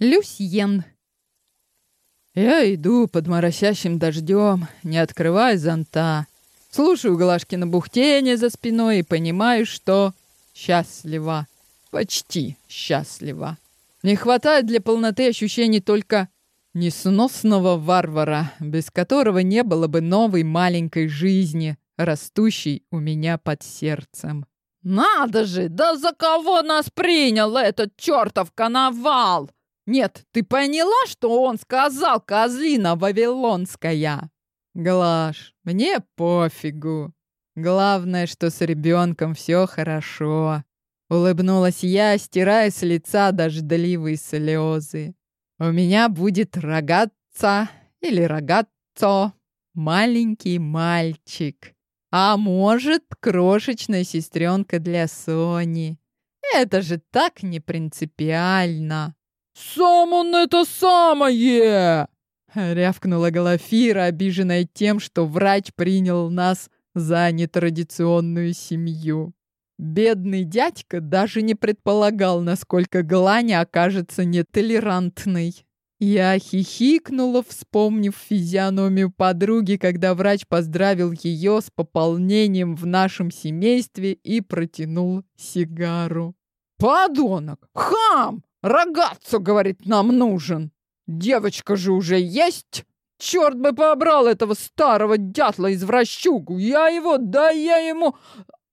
Люсьен. Я иду под моросящим дождем, не открывая зонта. Слушаю Глашкино бухтение за спиной и понимаю, что счастлива. Почти счастлива. Не хватает для полноты ощущений только несносного варвара, без которого не было бы новой маленькой жизни, растущей у меня под сердцем. «Надо же! Да за кого нас принял этот чертов коновал?» «Нет, ты поняла, что он сказал, козлина вавилонская?» «Глаш, мне пофигу. Главное, что с ребенком все хорошо». Улыбнулась я, стирая с лица дождливые слезы. «У меня будет рогатца или рогатцо, маленький мальчик. А может, крошечная сестренка для Сони. Это же так не принципиально». «Сам он это самое!» Рявкнула Глафира, обиженная тем, что врач принял нас за нетрадиционную семью. Бедный дядька даже не предполагал, насколько Гланя окажется нетолерантной. Я хихикнула, вспомнив физиономию подруги, когда врач поздравил ее с пополнением в нашем семействе и протянул сигару. «Подонок! Хам! Рогатцу, говорит, нам нужен! Девочка же уже есть! Черт бы побрал этого старого дятла извращугу! Я его, да я ему...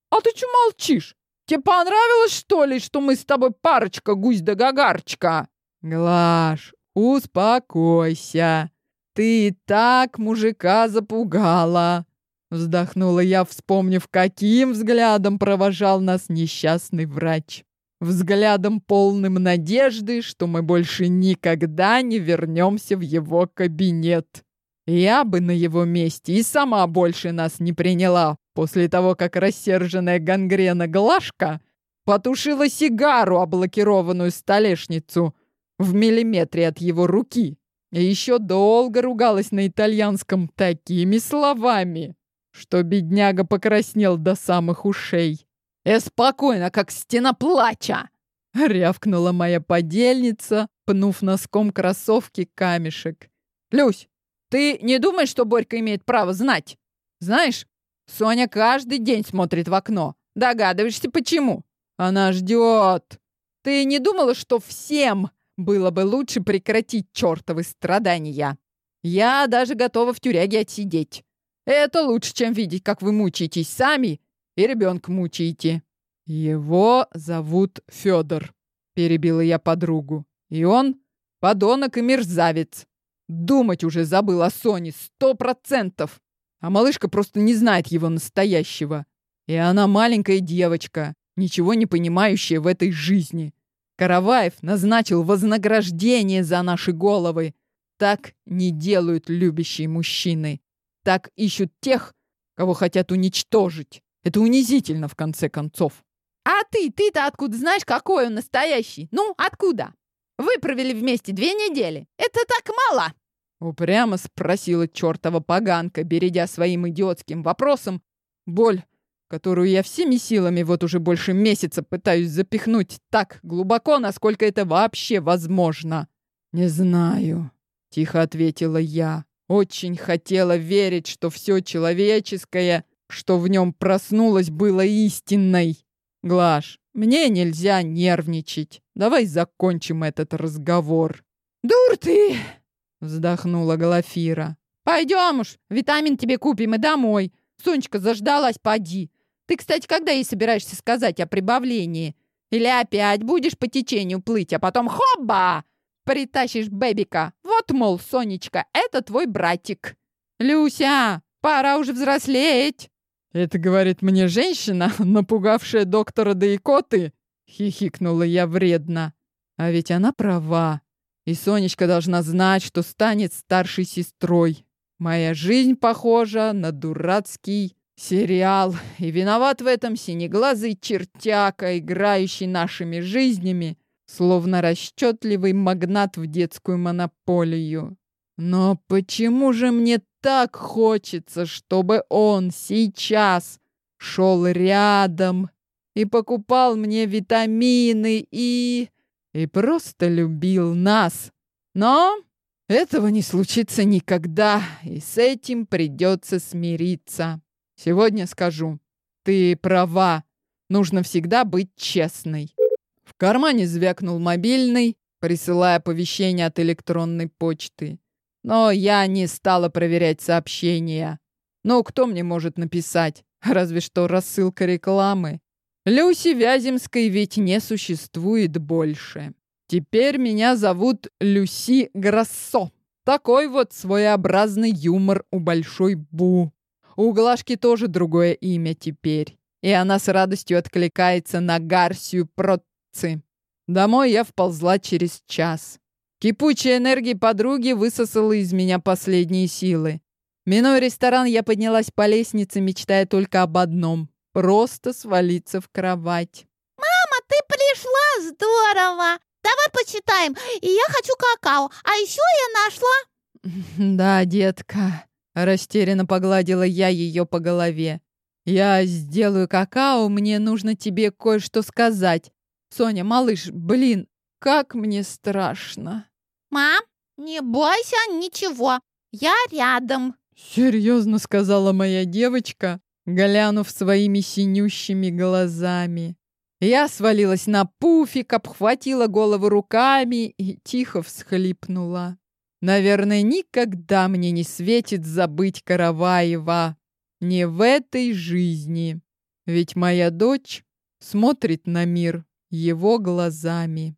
А ты че молчишь? Тебе понравилось, что ли, что мы с тобой парочка, гусь да гагарчика?» «Глаш, успокойся. Ты и так мужика запугала!» Вздохнула я, вспомнив, каким взглядом провожал нас несчастный врач взглядом полным надежды, что мы больше никогда не вернемся в его кабинет. Я бы на его месте и сама больше нас не приняла после того, как рассерженная гангрена Глашка потушила сигару, облакированную столешницу, в миллиметре от его руки. И еще долго ругалась на итальянском такими словами, что бедняга покраснел до самых ушей. «Э, спокойно, как стена плача!» — рявкнула моя подельница, пнув носком кроссовки камешек. «Люсь, ты не думаешь, что Борька имеет право знать? Знаешь, Соня каждый день смотрит в окно. Догадываешься, почему? Она ждет. Ты не думала, что всем было бы лучше прекратить чертовы страдания? Я даже готова в тюряге отсидеть. Это лучше, чем видеть, как вы мучаетесь сами и ребенка мучаете. Его зовут Федор, перебила я подругу. И он подонок и мерзавец. Думать уже забыл о Соне сто процентов. А малышка просто не знает его настоящего. И она маленькая девочка, ничего не понимающая в этой жизни. Караваев назначил вознаграждение за наши головы. Так не делают любящие мужчины. Так ищут тех, кого хотят уничтожить. Это унизительно, в конце концов. А ты, ты-то откуда знаешь, какой он настоящий? Ну, откуда? Вы провели вместе две недели. Это так мало!» Упрямо спросила чертова поганка, бередя своим идиотским вопросом боль, которую я всеми силами вот уже больше месяца пытаюсь запихнуть так глубоко, насколько это вообще возможно. «Не знаю», — тихо ответила я. Очень хотела верить, что все человеческое что в нем проснулось, было истинной. Глаш, мне нельзя нервничать. Давай закончим этот разговор. Дур ты! Вздохнула Глафира. Пойдем уж, витамин тебе купим и домой. Сонечка заждалась, поди. Ты, кстати, когда ей собираешься сказать о прибавлении? Или опять будешь по течению плыть, а потом хоба! Притащишь бэбика. Вот, мол, Сонечка, это твой братик. Люся, пора уже взрослеть. «Это, говорит мне женщина, напугавшая доктора да икоты?» — хихикнула я вредно. «А ведь она права. И Сонечка должна знать, что станет старшей сестрой. Моя жизнь похожа на дурацкий сериал, и виноват в этом синеглазый чертяка, играющий нашими жизнями, словно расчетливый магнат в детскую монополию. Но почему же мне так хочется, чтобы он сейчас шел рядом и покупал мне витамины и... и просто любил нас. Но этого не случится никогда, и с этим придется смириться. Сегодня скажу, ты права, нужно всегда быть честной. В кармане звякнул мобильный, присылая оповещение от электронной почты. Но я не стала проверять сообщения. Ну, кто мне может написать? Разве что рассылка рекламы. Люси Вяземской ведь не существует больше. Теперь меня зовут Люси Грассо. Такой вот своеобразный юмор у Большой Бу. У Глашки тоже другое имя теперь. И она с радостью откликается на Гарсию Протци. Домой я вползла через час. Кипучая энергия подруги высосала из меня последние силы. Минуя ресторан, я поднялась по лестнице, мечтая только об одном — просто свалиться в кровать. «Мама, ты пришла! Здорово! Давай почитаем. И я хочу какао. А еще я нашла...» «Да, детка», — растерянно погладила я ее по голове. «Я сделаю какао, мне нужно тебе кое-что сказать. Соня, малыш, блин, как мне страшно!» «Мам, не бойся ничего, я рядом!» Серьезно сказала моя девочка, глянув своими синющими глазами. Я свалилась на пуфик, обхватила голову руками и тихо всхлипнула. Наверное, никогда мне не светит забыть Караваева. Не в этой жизни. Ведь моя дочь смотрит на мир его глазами.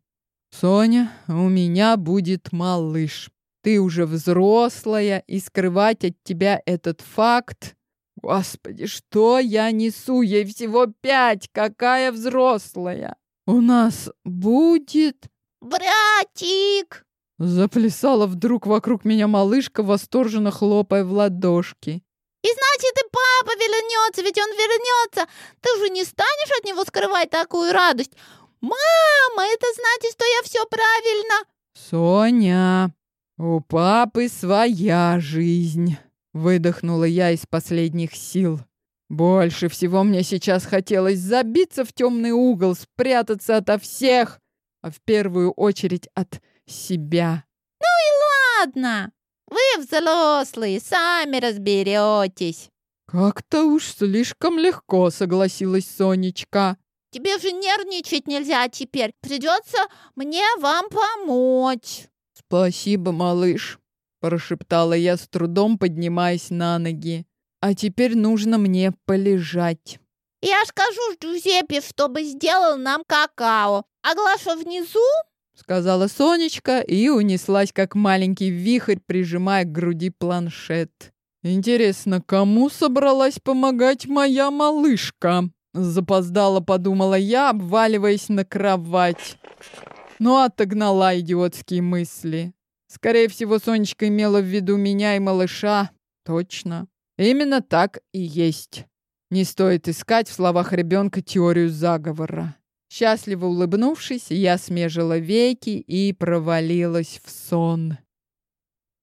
«Соня, у меня будет малыш. Ты уже взрослая, и скрывать от тебя этот факт... Господи, что я несу? Ей всего пять, какая взрослая! У нас будет... «Братик!» Заплясала вдруг вокруг меня малышка, восторженно хлопая в ладошки. «И значит, и папа вернется, ведь он вернется! Ты же не станешь от него скрывать такую радость! «Мама, это значит, что все правильно...» «Соня, у папы своя жизнь», — выдохнула я из последних сил. «Больше всего мне сейчас хотелось забиться в темный угол, спрятаться ото всех, а в первую очередь от себя». «Ну и ладно, вы взрослые, сами разберетесь». «Как-то уж слишком легко», — согласилась Сонечка. Тебе же нервничать нельзя теперь. Придется мне вам помочь. Спасибо, малыш, прошептала я с трудом, поднимаясь на ноги. А теперь нужно мне полежать. Я скажу Джузеппе, чтобы сделал нам какао. А Глаша внизу? Сказала Сонечка и унеслась, как маленький вихрь, прижимая к груди планшет. Интересно, кому собралась помогать моя малышка? Запоздала, подумала я, обваливаясь на кровать. Но отогнала идиотские мысли. Скорее всего, Сонечка имела в виду меня и малыша. Точно. Именно так и есть. Не стоит искать в словах ребенка теорию заговора. Счастливо улыбнувшись, я смежила веки и провалилась в сон.